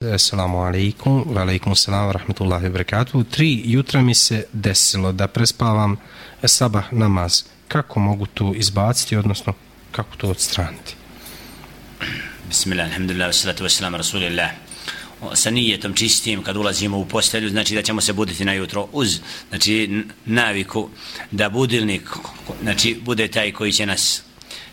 Assalamu alaikum, wa alaikum salam wa rahmatullahi wa barakatuh. Tri jutra mi se desilo da prespavam sabah namaz. Kako mogu to izbaciti, odnosno kako to odstraniti? Bismillah, alhamdulillah, wa salatu wa salam, rasulillah. Sa nijetom čistim kad ulazimo u postelju, znači da ćemo se buditi na jutro uz znači, naviku da budilnik znači, bude taj koji će nas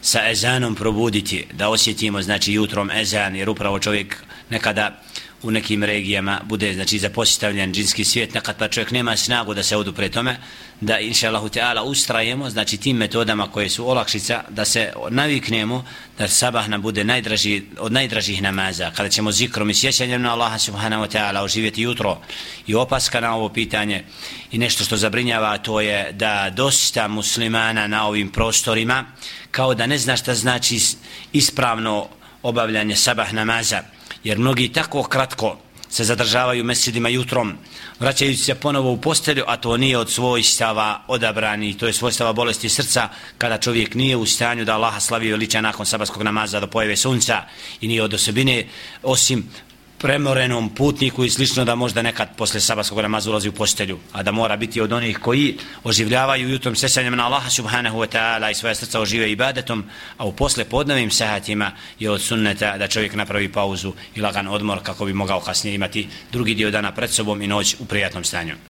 sa ezanom probuditi, da osjetimo znači jutrom ezan, jer upravo čovjek nekada u nekim regijama bude znači zapostavljen džinski svijet nekad pa čovjek nema snagu da se odu pre tome da inša Allahu Teala ustrajemo znači tim metodama koje su olakšica da se naviknemo da sabah nam bude najdraži, od najdražih namaza. Kada ćemo zikrom i sjećanjem na Allaha Subhanahu Wa Teala oživjeti jutro i opaska na ovo pitanje i nešto što zabrinjava to je da dosta muslimana na ovim prostorima kao da ne zna šta znači ispravno obavljanje sabah namaza jer mnogi tako kratko se zadržavaju mesidima jutrom, vraćajući se ponovo u postelju, a to nije od svojstava odabrani, to je svojstava bolesti srca, kada čovjek nije u stanju da Allaha slavi veliča nakon sabatskog namaza do pojave sunca i nije od osobine, osim premorenom putniku i slično da možda nekad posle sabatskog namaza ulazi u postelju, a da mora biti od onih koji oživljavaju jutrom sesanjem na Allaha subhanahu wa ta'ala i svoje srca ožive ibadetom, a u posle podnovim sahatima je od sunneta da čovjek napravi pauzu i lagan odmor kako bi mogao kasnije imati drugi dio dana pred sobom i noć u prijatnom stanju.